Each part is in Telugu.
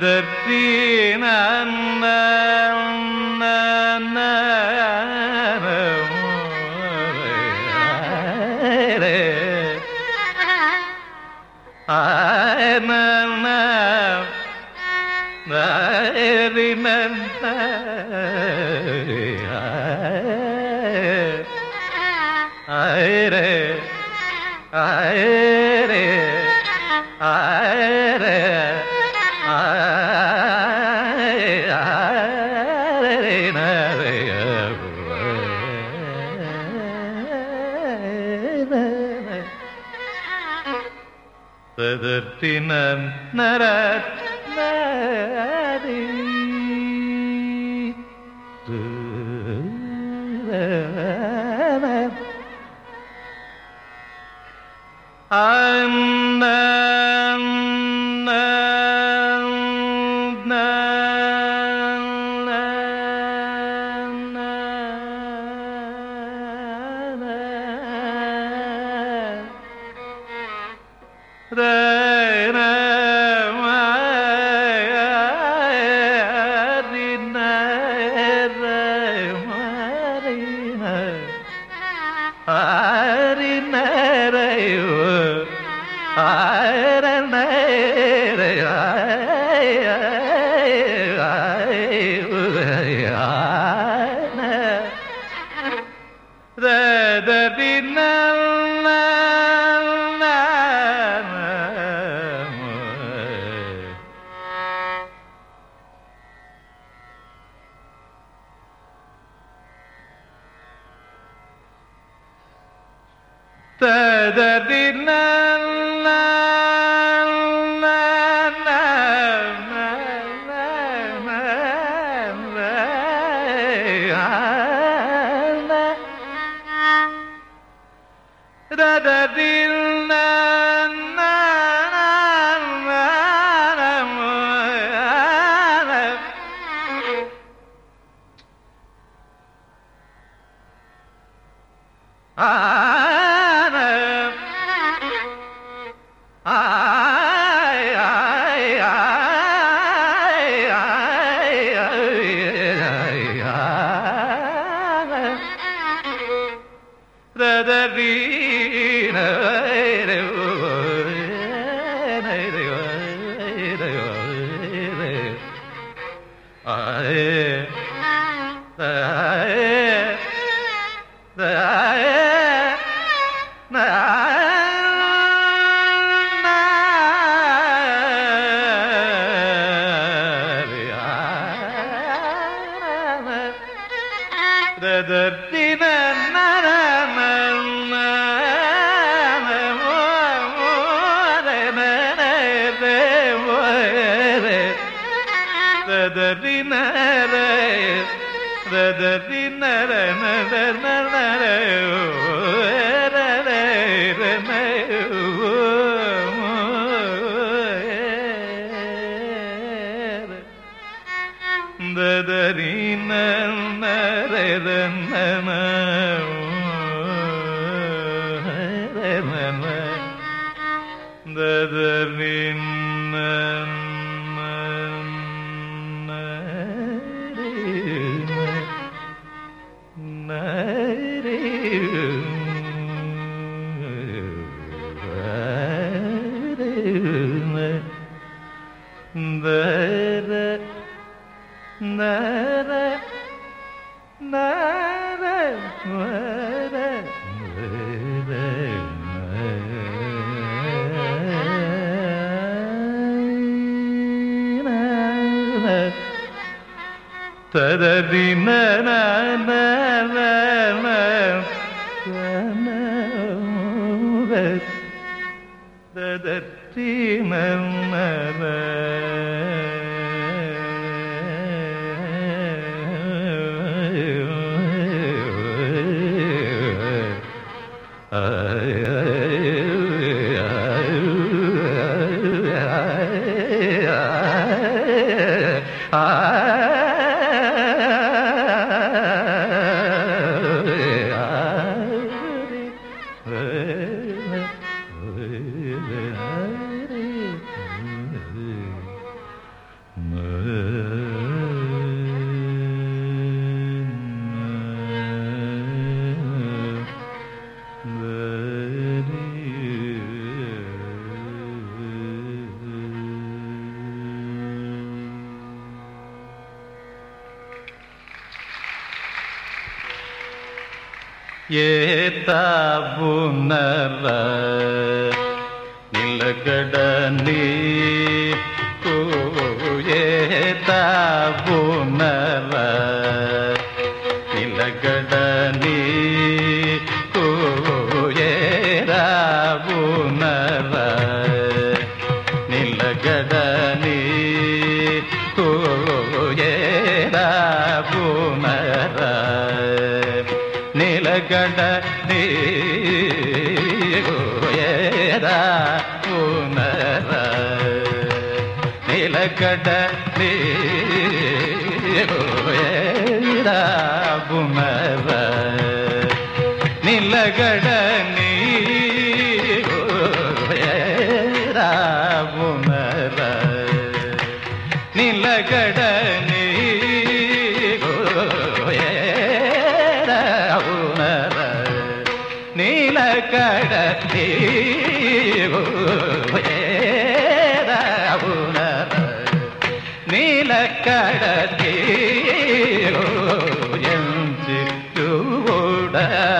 the re re re re na re re tadartinam narat there there be never تدري da da The na na na na na na na na na na ஏத்தாபுணர நிலக்கட நீ ಹೋಯರ ಬುಮವ there.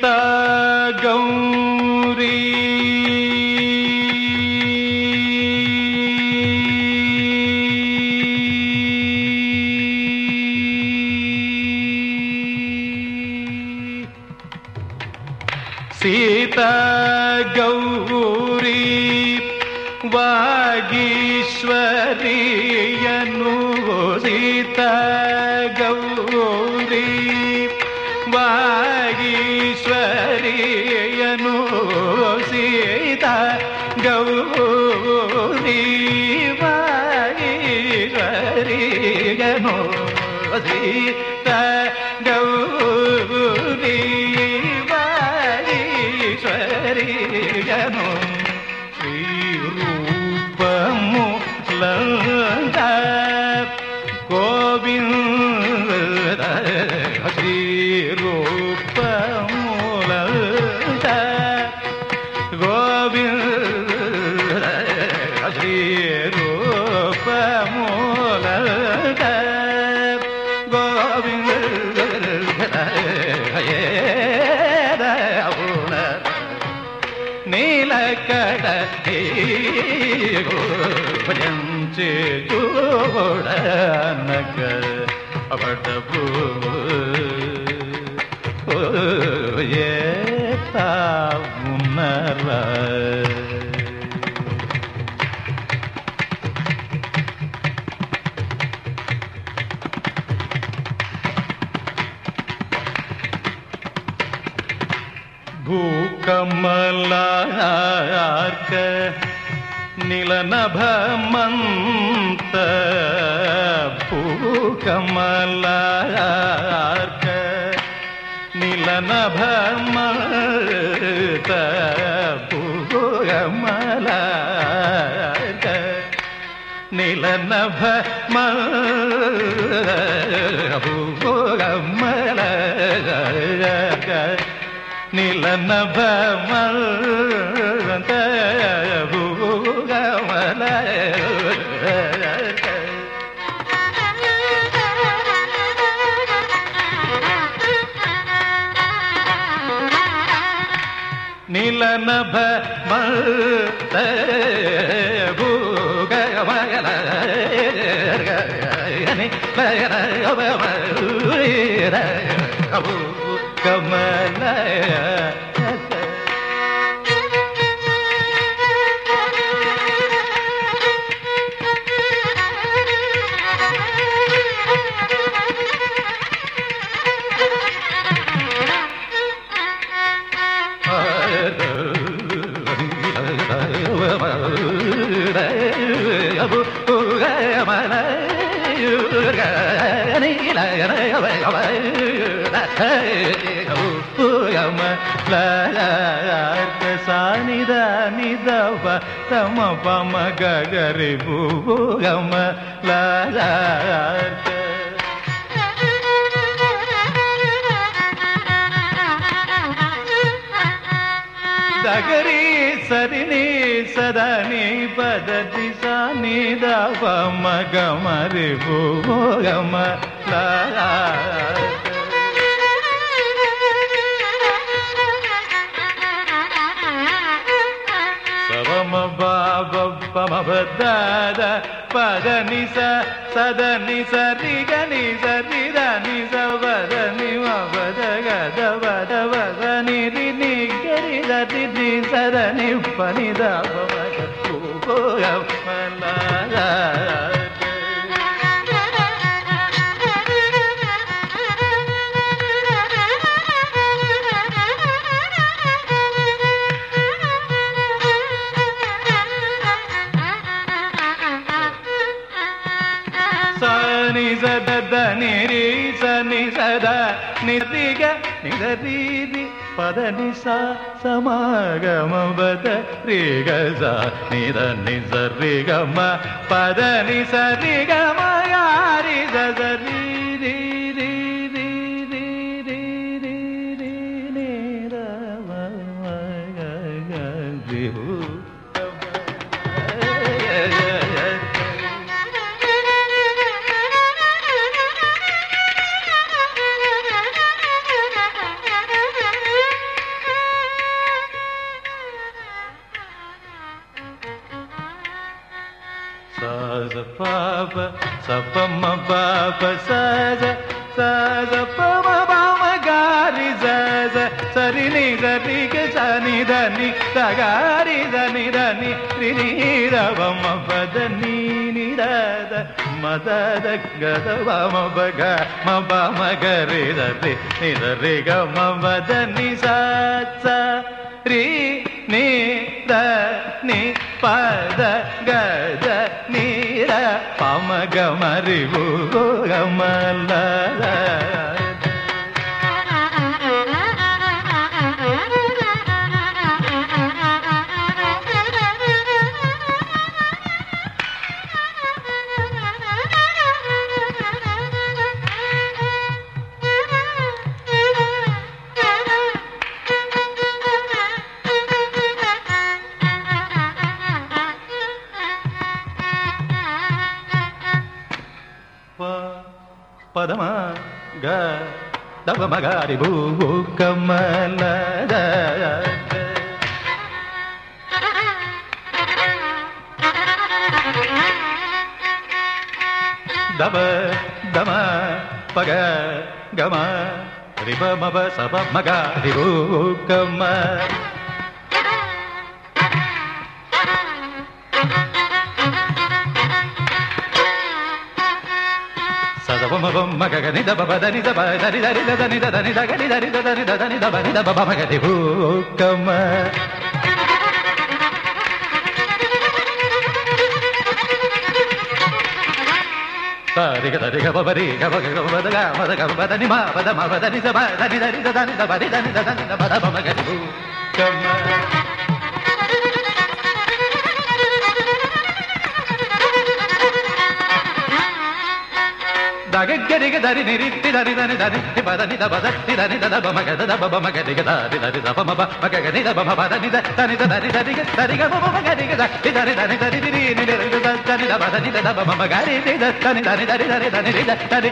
गीता गौरी सीता गौरी वागीश्वरीयनु सीता गौरी वा చేకూడనక అవడపూ నిలనభ మల నిలనభ మల నిలనభ మల கமல ಸಾನಿದ ನಿದವ ತಮ ಪಮ ಗಗರಿ ಭೂಗಮ ಲಾರ್ಕ ದಗರಿ ಸರಿ ಸದನಿ ಪದನಿ నిద పమ గమరి భూగమ సవమ బాబ పమ దాద పద నిస సద నిస రిగ నిస రిద నిస వద నిమ వద గద వద వద నిరి నిగరి దని సదని పనిదాప సని సద నిరిగ నిదరీది పద నిస సమాగమ బద రిగ స నిద నిజ రిగమ పద నిస రిగమ యారి సద सज समागारिज सरि निधनि तगारि धनिधनि रिद मधनि निर मद गद गृ नि ग मदनि सी नि गी పమగమరివు గమల్లా తవ మగారి భూవు కమలద దబ దమ పగ గమ రిబ మబ సబ మగారి కమల బొమ్మ బొమ్మ గగని దబ బదని దబ దరి దరి దని దని దగని దరి దని దని దబని దబ బమగది హూకమ్మ రిగ దరి గబ బరి గబ గబ బద గ మద గబ బదని మా బద మా బదని దబ దని దరి దని దబరి దని దని దబ బమగది హూకమ్మ దగగ్గరిగ దరి నిరిత్తి దరి దని దని తి పద ని ద దని ద ద బ మ గ ద ద బ బ మ గ రి గ ద రి ద దరి ద బ మ బ మ గ గ ని ద బ మ బ ద ని ద ద ని ద దని రి ద రి గ ద రి గ బ బ మ గ రి గ ద రి ద రి ద ని రి ద రి ని ద బ ద ని ద ద బ ని ద ని రి ద రి ద ని రి ద ద రి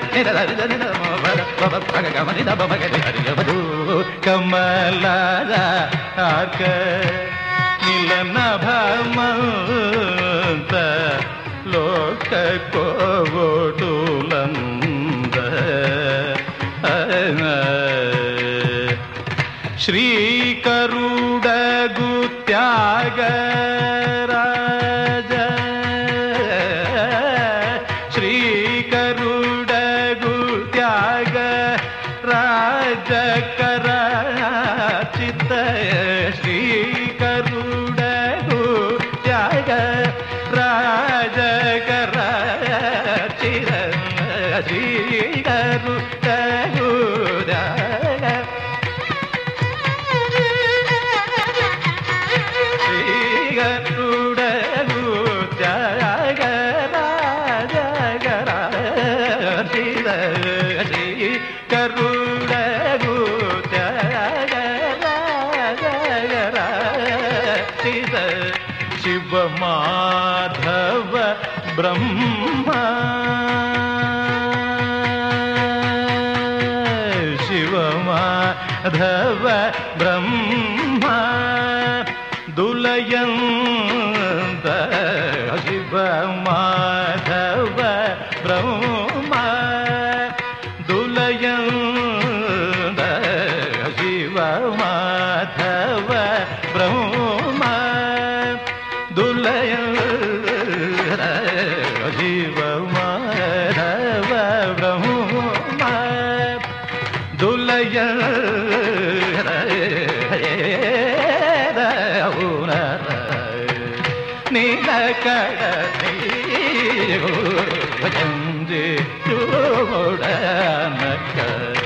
ஜயம் ನೀಲ ಕಡನೆಯೋ ಭಜಂಜೆ ಜೋಡನ ಕಡ